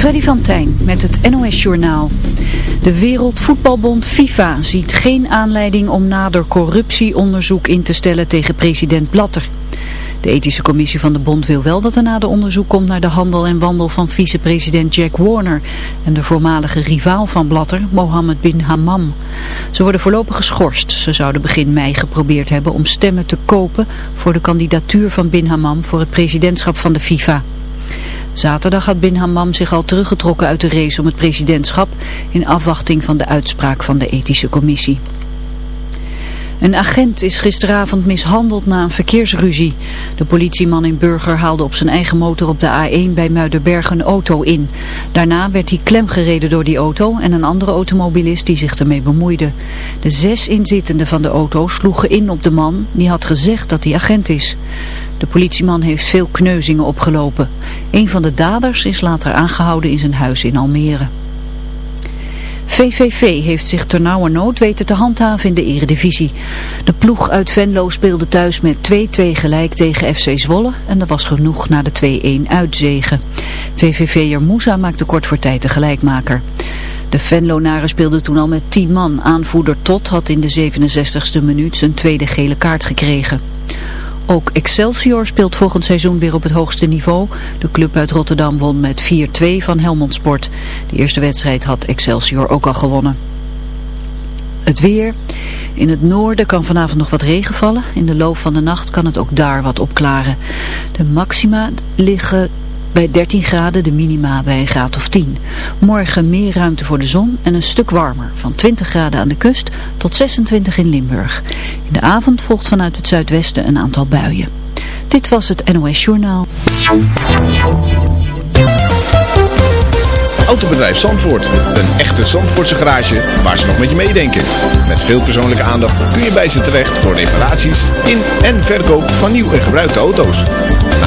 Freddy van met het NOS-journaal. De Wereldvoetbalbond FIFA ziet geen aanleiding om nader corruptieonderzoek in te stellen tegen president Blatter. De ethische commissie van de bond wil wel dat er nader onderzoek komt naar de handel en wandel van vicepresident Jack Warner en de voormalige rivaal van Blatter, Mohammed bin Hammam. Ze worden voorlopig geschorst. Ze zouden begin mei geprobeerd hebben om stemmen te kopen voor de kandidatuur van bin Hammam voor het presidentschap van de FIFA. Zaterdag had Bin Hammam zich al teruggetrokken uit de race om het presidentschap in afwachting van de uitspraak van de ethische commissie. Een agent is gisteravond mishandeld na een verkeersruzie. De politieman in Burger haalde op zijn eigen motor op de A1 bij Muiderberg een auto in. Daarna werd hij klemgereden door die auto en een andere automobilist die zich ermee bemoeide. De zes inzittenden van de auto sloegen in op de man die had gezegd dat hij agent is. De politieman heeft veel kneuzingen opgelopen. Een van de daders is later aangehouden in zijn huis in Almere. VVV heeft zich ternauwernood weten te handhaven in de eredivisie. De ploeg uit Venlo speelde thuis met 2-2 gelijk tegen FC Zwolle en dat was genoeg na de 2-1 uitzegen. VVV'er Moussa maakte kort voor tijd de gelijkmaker. De Venlonaren speelden toen al met 10 man. Aanvoerder Tot had in de 67ste minuut zijn tweede gele kaart gekregen. Ook Excelsior speelt volgend seizoen weer op het hoogste niveau. De club uit Rotterdam won met 4-2 van Helmond Sport. De eerste wedstrijd had Excelsior ook al gewonnen. Het weer. In het noorden kan vanavond nog wat regen vallen. In de loop van de nacht kan het ook daar wat opklaren. De maxima liggen bij 13 graden, de minima bij een graad of 10. Morgen meer ruimte voor de zon en een stuk warmer. Van 20 graden aan de kust tot 26 in Limburg. In de avond volgt vanuit het zuidwesten een aantal buien. Dit was het NOS Journaal. Autobedrijf Zandvoort. Een echte Zandvoortse garage waar ze nog met je meedenken. Met veel persoonlijke aandacht kun je bij ze terecht voor reparaties in en verkoop van nieuw en gebruikte auto's.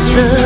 色。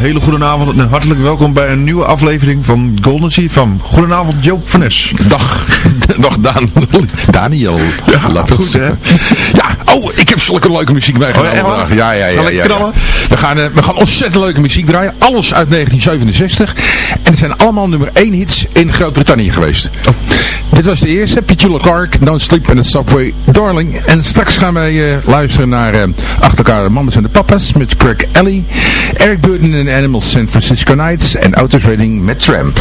hele goede avond en hartelijk welkom bij een nieuwe aflevering van Golden Sea van Goedenavond Joop van Nes. Dag, dag Dan, Daniel. Ja, goed, ja, oh, ik heb zulke leuke muziek meegenomen. Oh, ja, ja, ja, ja, ja. We, gaan, eh, we gaan ontzettend leuke muziek draaien. Alles uit 1967. En het zijn allemaal nummer 1 hits in Groot-Brittannië geweest. Oh. Dit was de eerste, Petula Clark, Don't Sleep in the Subway, Darling. En straks gaan wij eh, luisteren naar uh, Achter elkaar de Mamas en de Papas met Craig Ellie. Eric Burton en Animals San Francisco Nights en Auto Trading met Tram.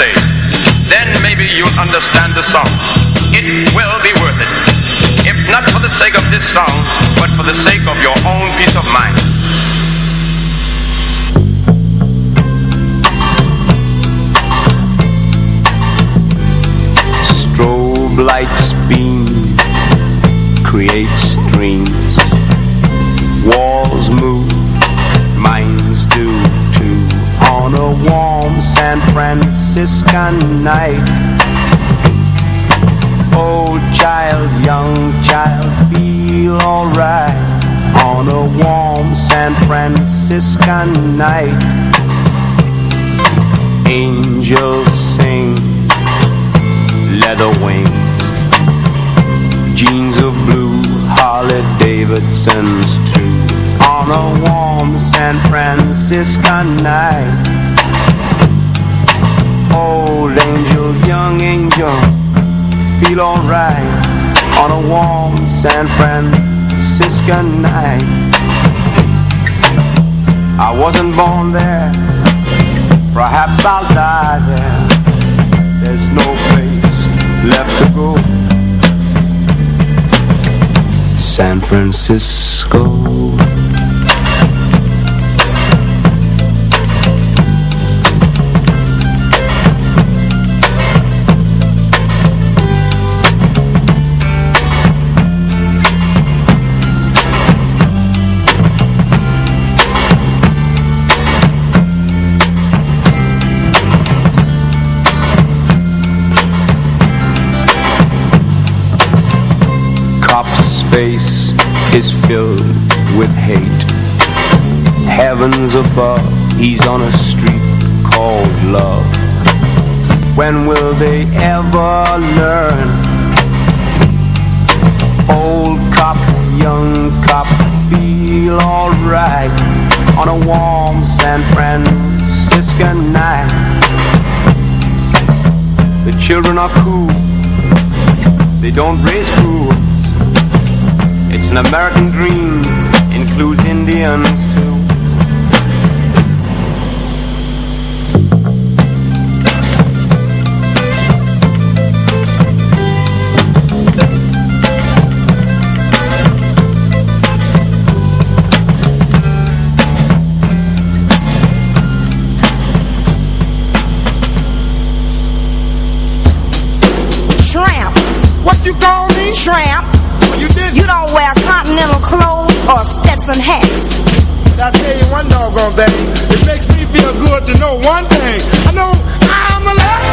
say. Then maybe you'll understand the song. It will be worth it. If not for the sake of this song, but for the sake of your own peace of mind. Strobe lights beam creates dreams. Walls move, minds do too. On a wall San Franciscan night. Old child, young child, feel alright. On a warm San Franciscan night. Angels sing, leather wings, jeans of blue, Harley Davidson's too. On a warm San Franciscan night, old angel, young angel, feel alright. On a warm San Franciscan night, I wasn't born there. Perhaps I'll die there There's no place left to go San Francisco face is filled with hate. Heavens above, he's on a street called love. When will they ever learn? Old cop, young cop, feel alright. On a warm San Franciscan night. The children are cool. They don't raise fools It's an American dream. Includes Indians too Stetson hats. I tell you one doggone thing. It makes me feel good to know one thing. I know I'm alive.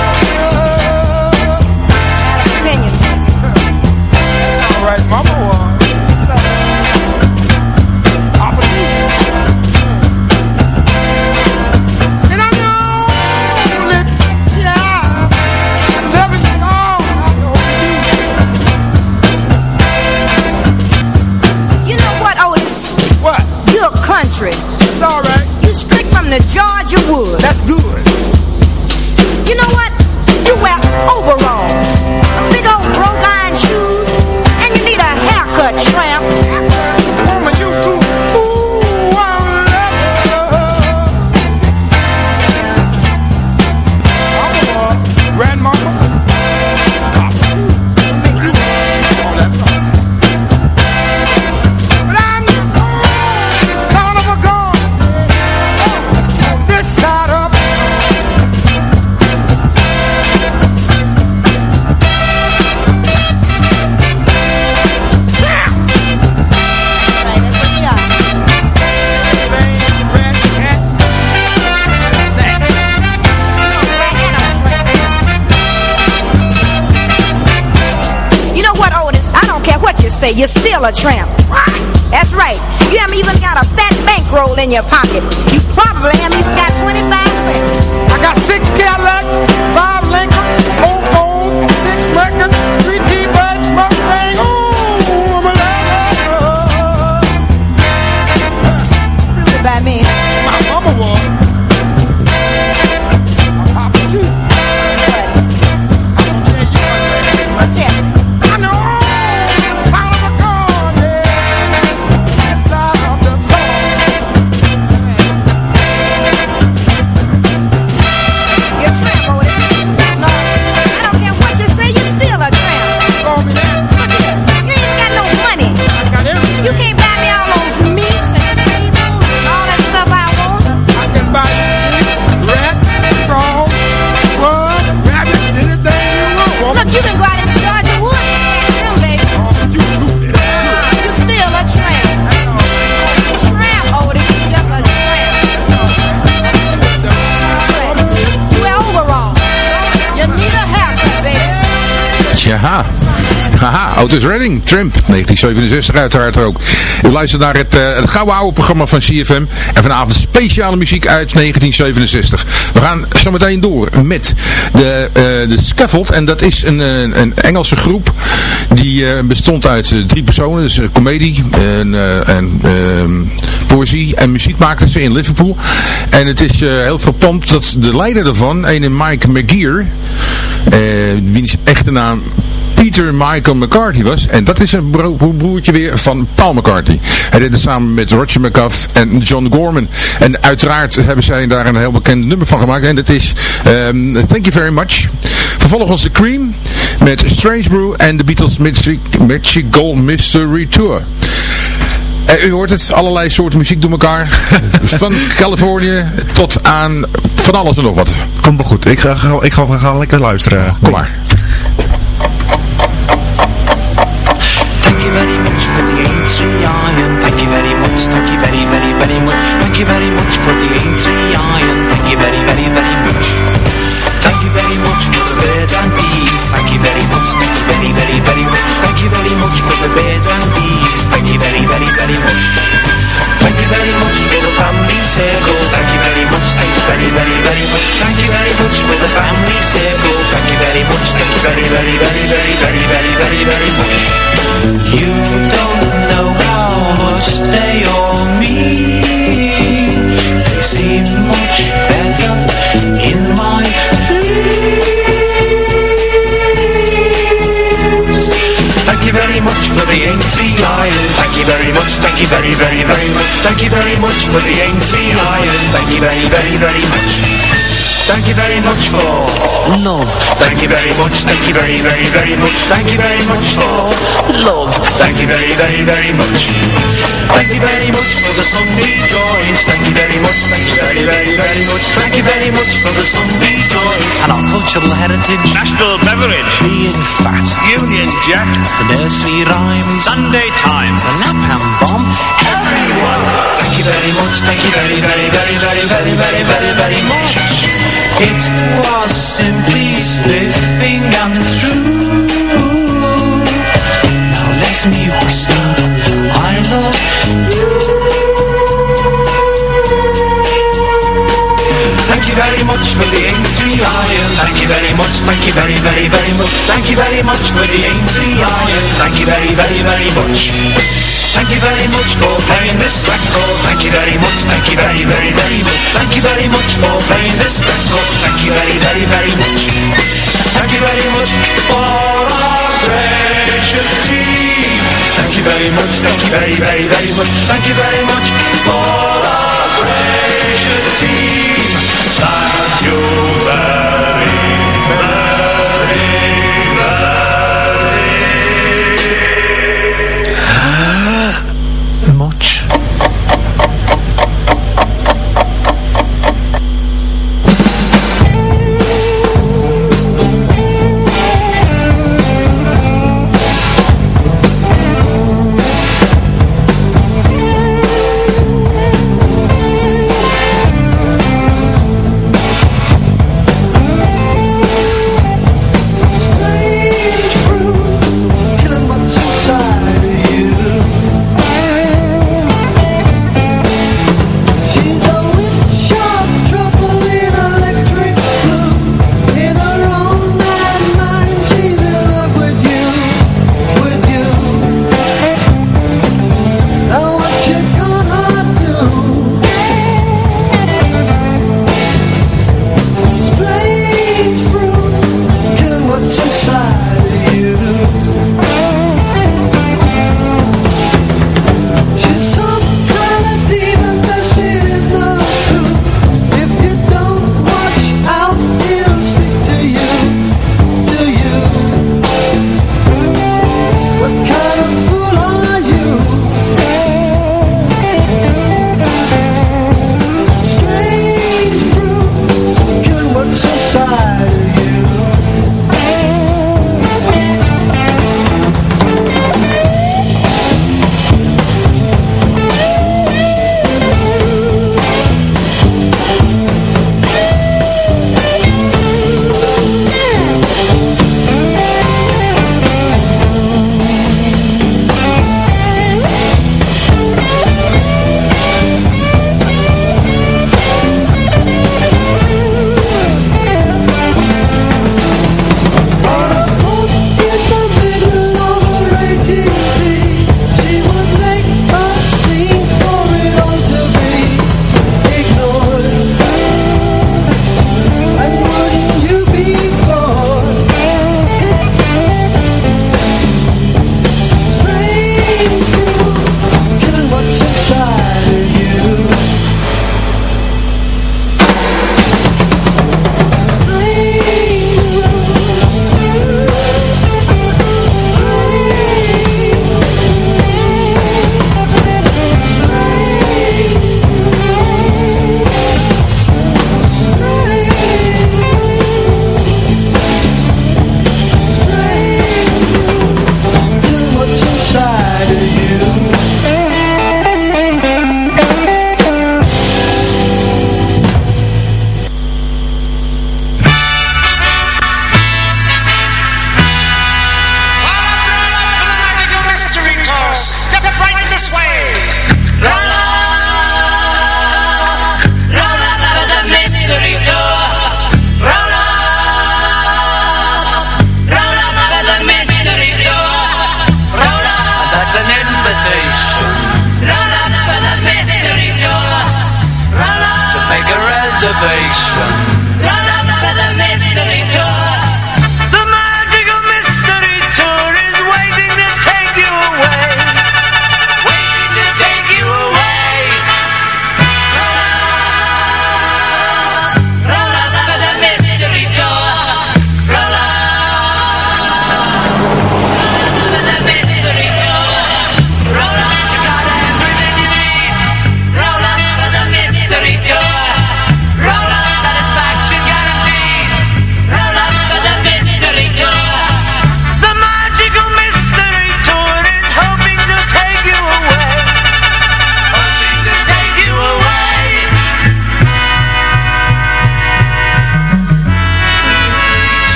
A tramp. That's right. You haven't even got a fat bankroll in your pocket. You Haha, Otis Redding, Tramp, 1967 uiteraard ook. U luistert naar het, eh, het gouden oude programma van CFM. En vanavond speciale muziek uit 1967. We gaan zo meteen door met de, eh, de Scaffold. En dat is een, een, Engelse groep die eh, bestond uit drie personen. Dus comedie en, en ehm, poëzie en muziek maakten ze in Liverpool. En het is heel verpompt dat de leider daarvan, een Mike McGear, wiens echte naam Peter Michael McCarthy was. En dat is een bro broertje weer van Paul McCartney. Hij deed het samen met Roger McGuff en John Gorman. En uiteraard hebben zij daar een heel bekend nummer van gemaakt. En dat is ehm, Thank You Very Much. Vervolgens The Cream met Strange Brew en de Beatles Magic, Magical Mystery Tour. Eh, u hoort het, allerlei soorten muziek door elkaar. Van Californië tot aan van alles en nog wat. Komt wel goed. Ik ga, ga- ik ga, we gaan lekker luisteren. Kom maar. Thank you very much for the A3 iron. Thank you very much. Thank you very, very, very much. Thank you very much for the A3 iron. Thank you very, very, very much. Thank you very much for the bird and bees. Thank you very much. Thank you very, very, very much. Thank you very much for the bird and bees. Thank you very, very, very much. Thank you very much for the family circle. Thank you very, very, very much. Thank you very much for the family circle. Thank you very much. Thank you very, very, very, very, very, very, very, very much. You don't know how much they owe me. They seem much better in my the A3 iron. Thank you very much. Thank you very, very, very much. Thank you very much for the A3 iron. Thank you very, very, very much. Thank you very much for love. Thank you very much. Thank you very, very, very much. Thank you very much for love. Thank you very, very, very much. Thank you very much for the Sunday joys. Thank you very much. Thank you very, very, very much. Thank you very much for the Sunday joys and our cultural heritage. National beverage. Being fat. Union Jack. The nursery rhymes. Sunday Times. The napalm bomb. Everyone. Thank you very much. Thank you very, very, very, very, very, very, very, very much. It was simply spiffing and true. Now let me whisper, I love you. Thank you very much for the A3 iron. Thank you very much. Thank you very, very, very much. Thank you very much for the A3 iron. Thank you very, very, very much. Thank you very much for playing this record. Thank you very much. Thank you very, very, very much. Thank you very much for playing this record. Thank you very, very, very much. Thank you very much for our gracious team. Thank you very much. Thank you very, very, very much. Thank you very much for our gracious team. Thank you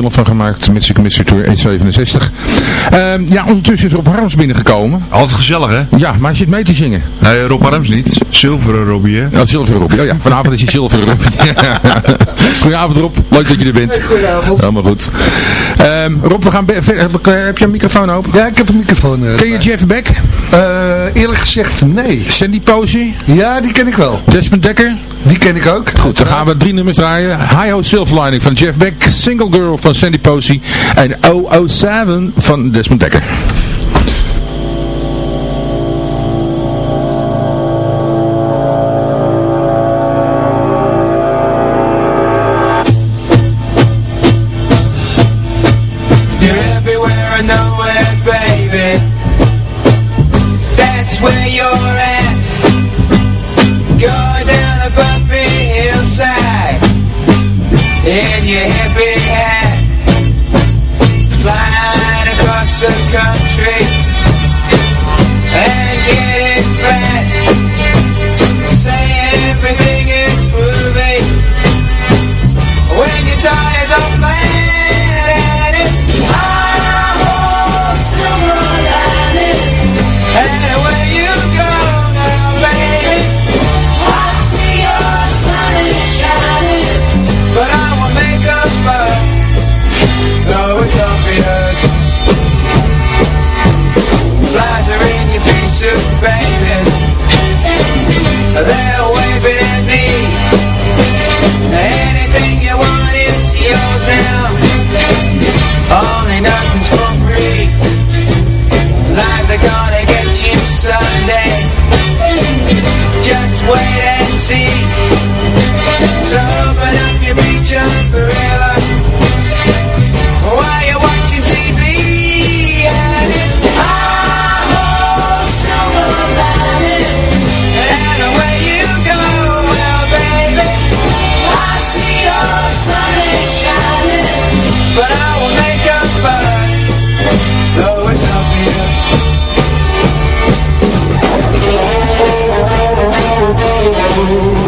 film van gemaakt, Magical Mystery Tour 167. Ehm ja, ondertussen is Rob Harms binnengekomen. Altijd gezellig, hè? Ja, maar hij zit mee te zingen. Nee, Rob Harms niet. Zilveren Robbie, hè? Oh, Zilveren Rob. Oh ja, vanavond is hij Zilveren Rob. Goedenavond Rob, leuk dat je er bent. Goedenavond. Helemaal goed. Ehm, Rob, we gaan heb, eh, heb je een microfoon open? Ja, ik heb een microfoon. eh, Ken je Jeff Beck? Eh, eerlijk gezegd, nee. Sandy Posey? Ja, die ken ik wel. Desmond Dekker? Die ken ik ook. Goed, dan gaan we drie nummers draaien. High Ho Silver Lining van Jeff Beck, Single Girl van Sandy Posey en 007 van Desmond Dekker. soul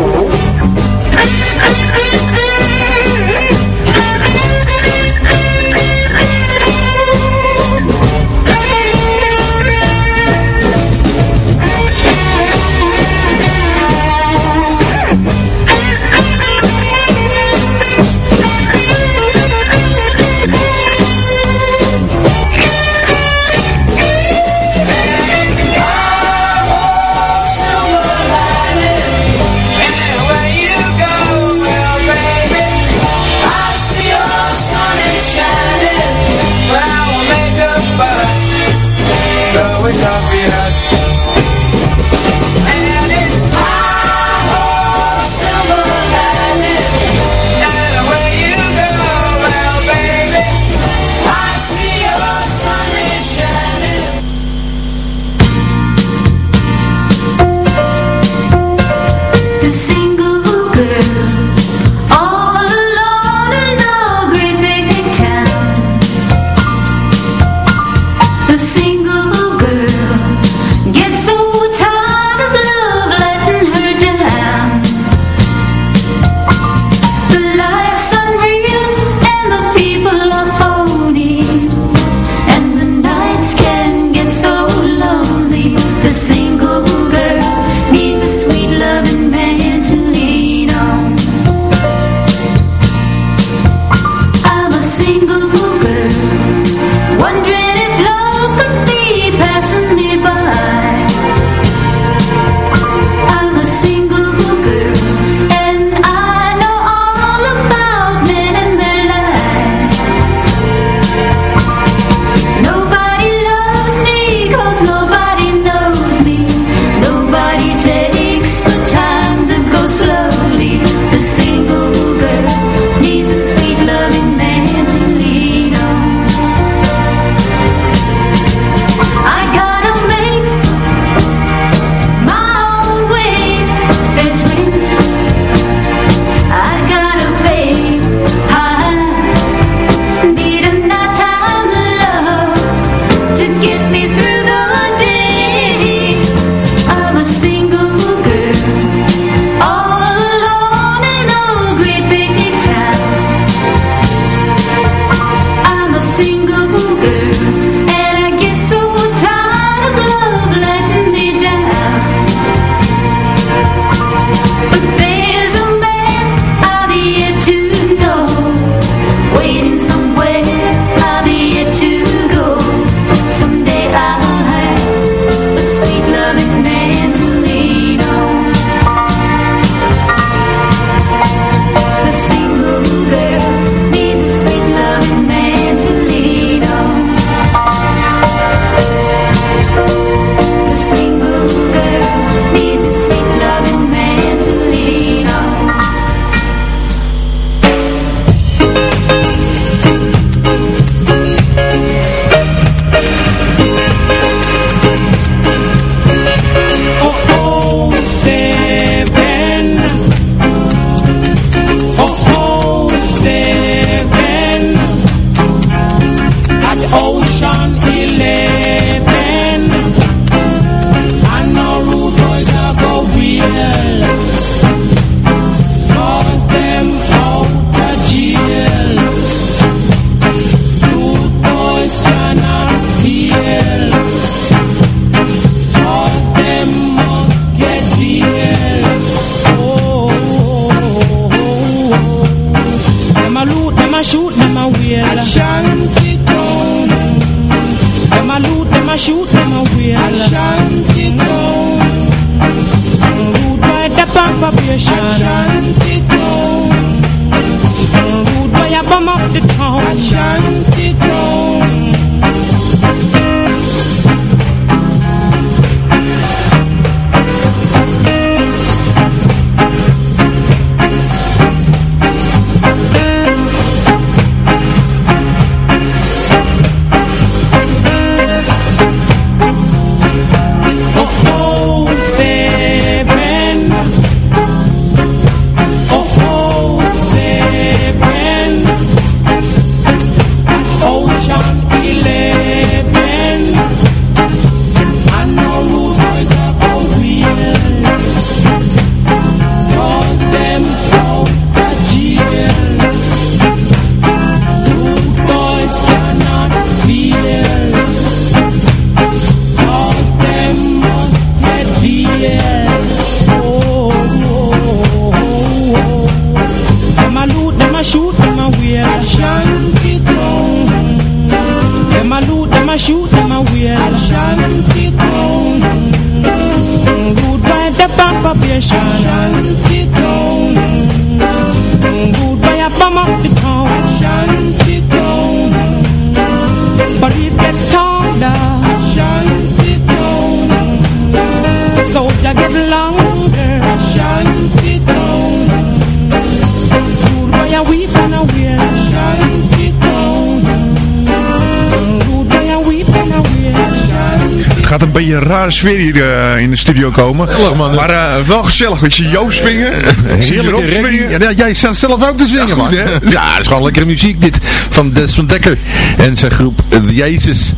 beetje een rare sfeer hier eh, in de studio komen. Maar eh, wel gezellig. Ik zie Joost swingen. Zie Heerlijke swingen. Ja, jij staat zelf ook te zingen, Ja, goed, man. hè? Ja, dat is gewoon lekkere muziek dit. Van Des van Dekker en zijn groep eh, The Jezus.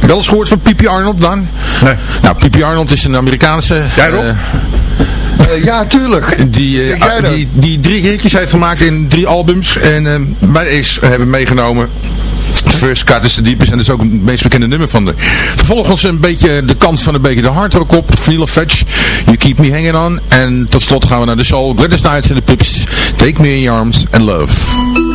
Wel eens gehoord van Pipi Arnold dan? Nee. Nou, Pipi Arnold is een Amerikaanse... Jij, Rob? eh, Eh, ja, tuurlijk. die, eh, die, die drie hitjes heeft gemaakt in drie albums. En eh, wij is, hebben meegenomen. First Cut is the Deepest en dat is ook het meest bekende nummer van de. Vervolgens een beetje de kant van een beetje de hardrock op. Feel of Fetch, You Keep Me Hanging On. En tot slot gaan we naar de soul. Gladys Knights en de Pips. Take Me in Your Arms and Love.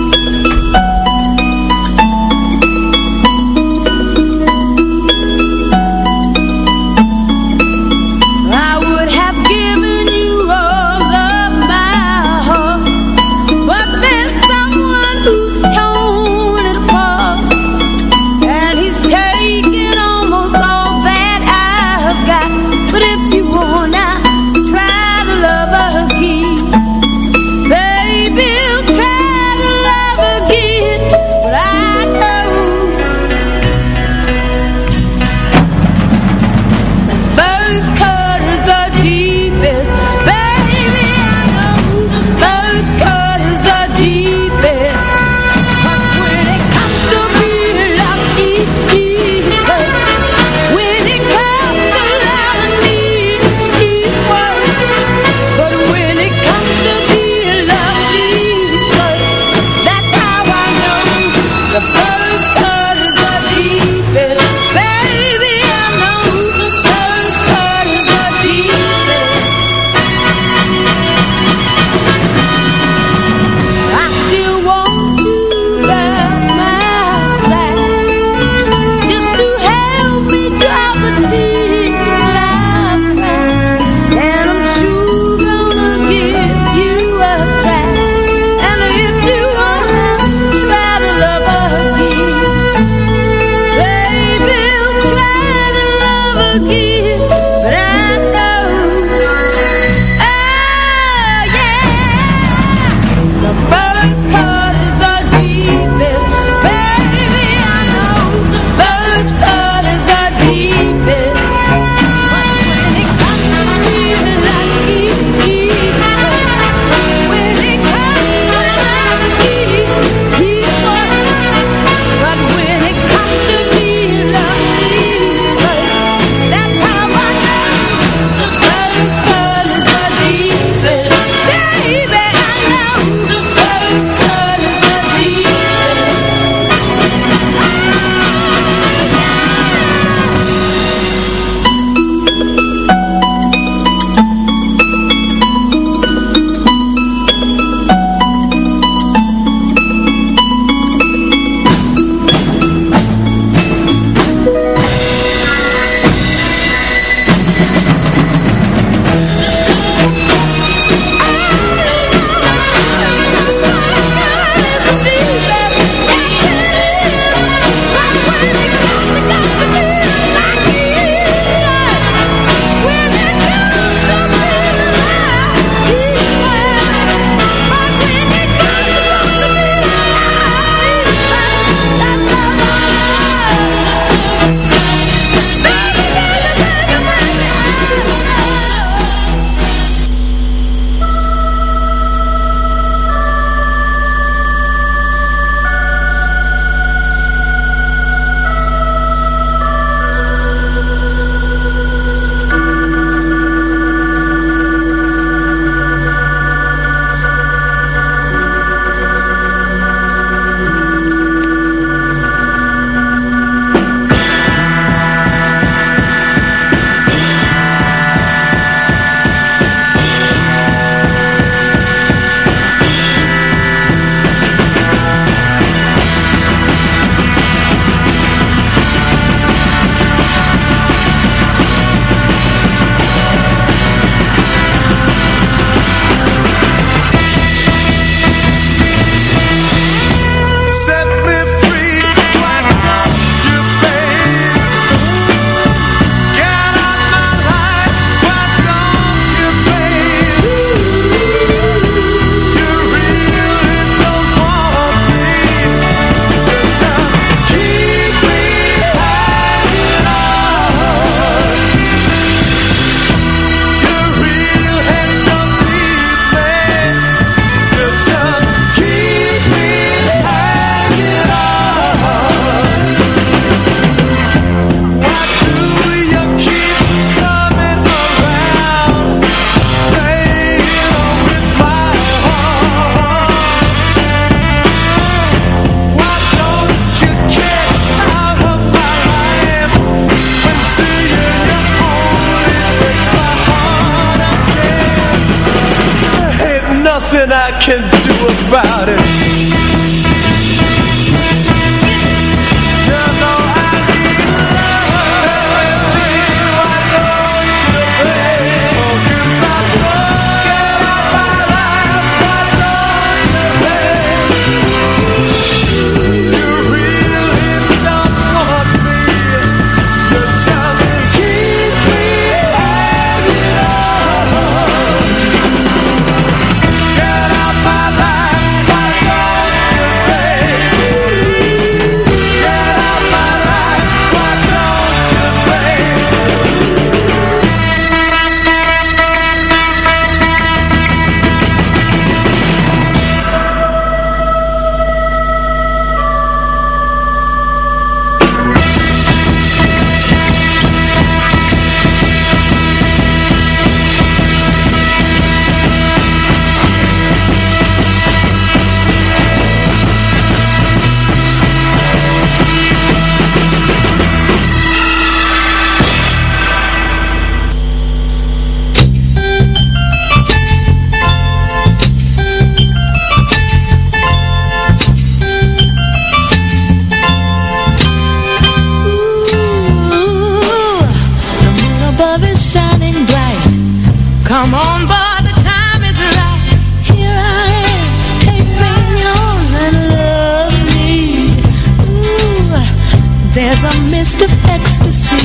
There's a mist of ecstasy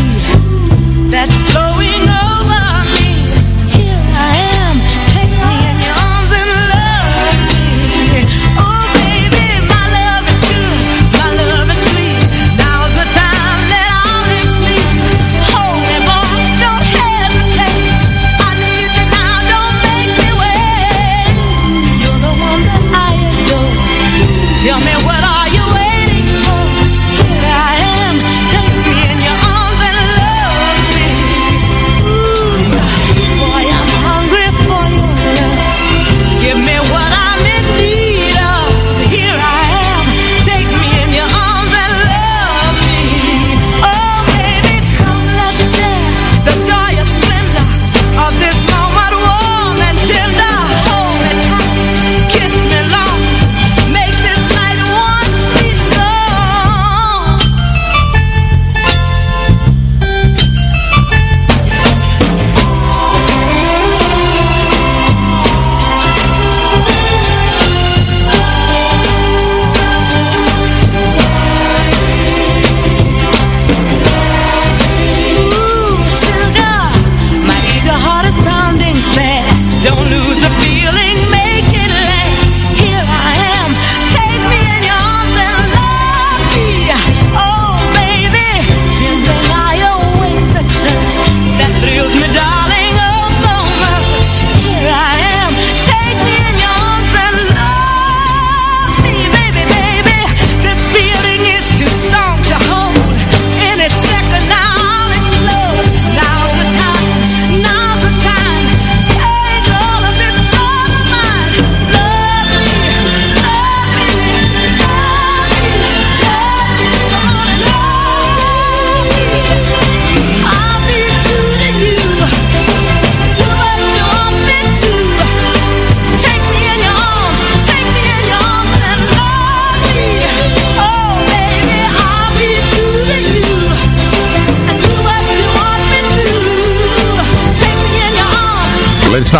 that's flowing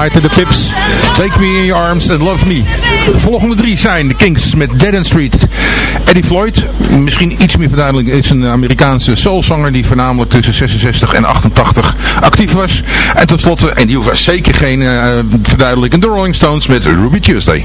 White de the Pips, Take Me In Your Arms and Love Me. De volgende drie zijn de Kings met Dead and Street. Eddie Floyd, misschien iets meer verduidelijk, is een Amerikaanse soulzanger die voornamelijk tussen 66 en 88 actief was. En tenslotte, en die was zeker geen uh, de Rolling Stones met Ruby Tuesday.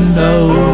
know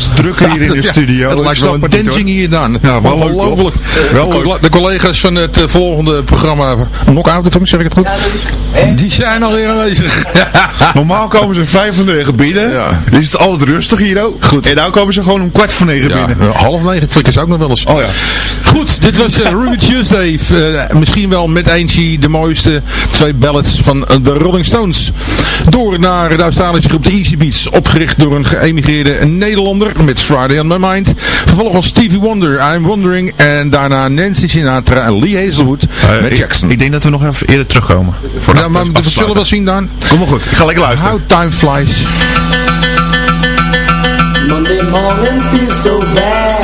steeds drukker hier in de Ja, studio. Het lijkt wel een dancing hier dan. Ja, wel Ongelooflijk. Wel De leuk. colle- De collega's van het eh, volgende programma Knockout, of zeg ik het goed? Die zijn alweer aanwezig. Normaal komen ze vijf van negen binnen. Ja. Dan is het altijd rustig hier ook. Goed. En nou komen ze gewoon om kwart voor negen Ja, binnen. eh, half negen trekken ze ook nog wel eens. Oh ja. Goed, dit was eh, Ruby Tuesday. Eh, misschien wel met eentje de mooiste twee ballads van eh, de Rolling Stones. Door naar de Australische groep de Easy Beats. Opgericht door een geëmigreerde Nederlander met Friday on My Mind. Vervolgens Stevie Wonder, I'm Wondering. En daarna Nancy Sinatra en Lee Hazelwood Eh, met ik- Jackson. Ik, denk dat we nog even eerder terugkomen. Voor ja, maar we zullen wel zien dan. Kom maar goed, ik ga lekker luisteren. How time flies. Monday morning feels so bad.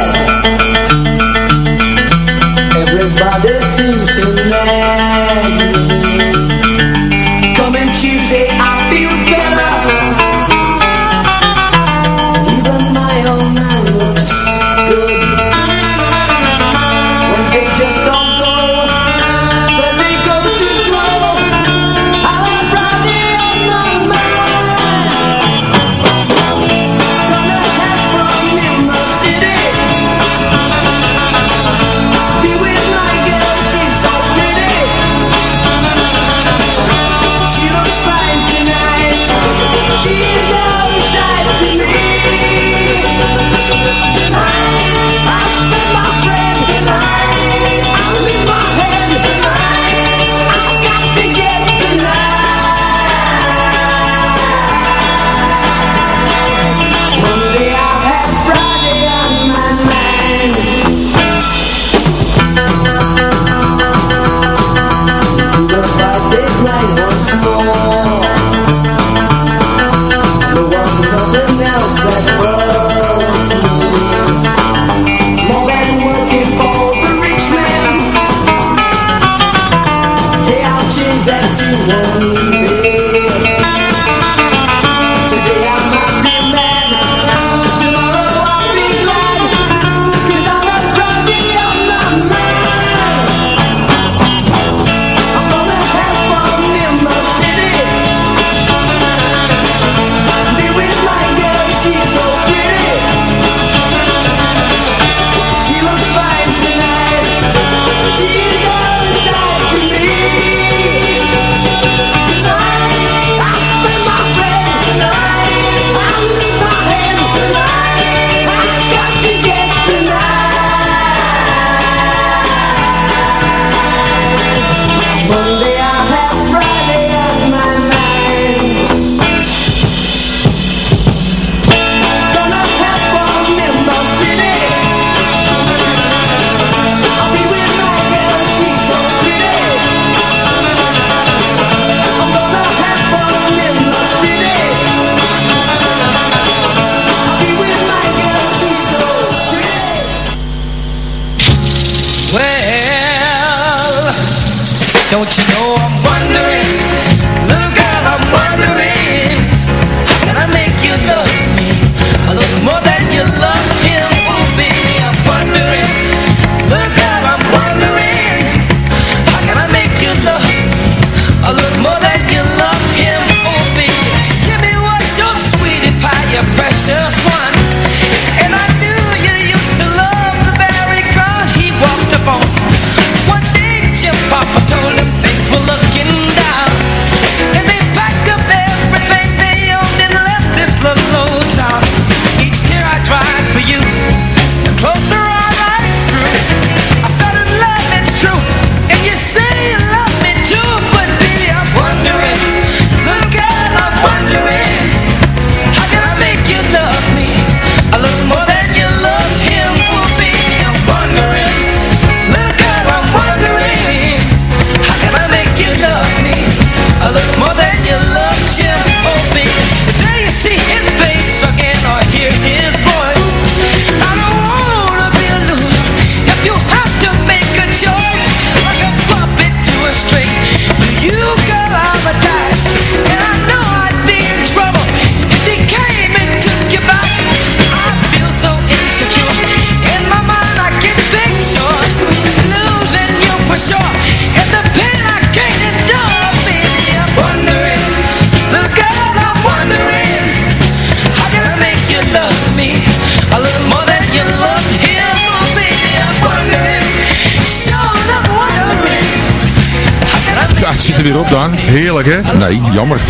weer op, Daan. Heerlijk, hè? Nee, jammer.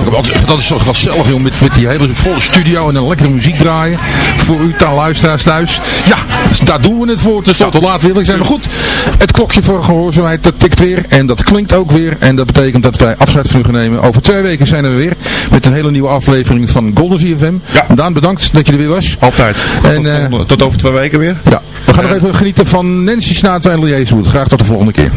Dat is zo gezellig, joh. Met, met die hele volle studio en dan lekkere muziek draaien. Voor u taalluisteraars thuis. Ja, dus daar doen we het voor. Het is tot te laat, wil ik zijn. Goed, het klokje voor gehoorzaamheid, dat tikt weer. En dat klinkt ook weer. En dat betekent dat wij afscheid van u gaan nemen. Over twee weken zijn we weer. Met een hele nieuwe aflevering van Golden ZFM. Ja. Daan, bedankt dat je er weer was. Altijd. En, tot, eh, tot over twee weken weer. Ja. We gaan nog even genieten van Nancy Sinatra en Lee Graag tot de volgende keer.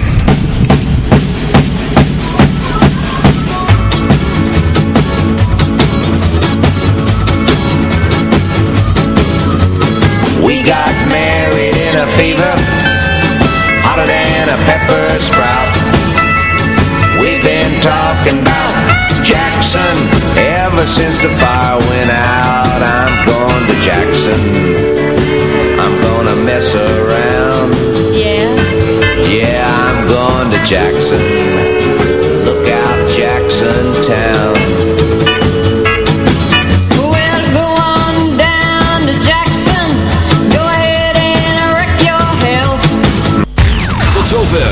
fever Hotter than a pepper sprout. We've been talking about Jackson Ever since the fire went out. I'm going to Jackson. I'm gonna mess around. Yeah. Yeah, I'm going to Jackson.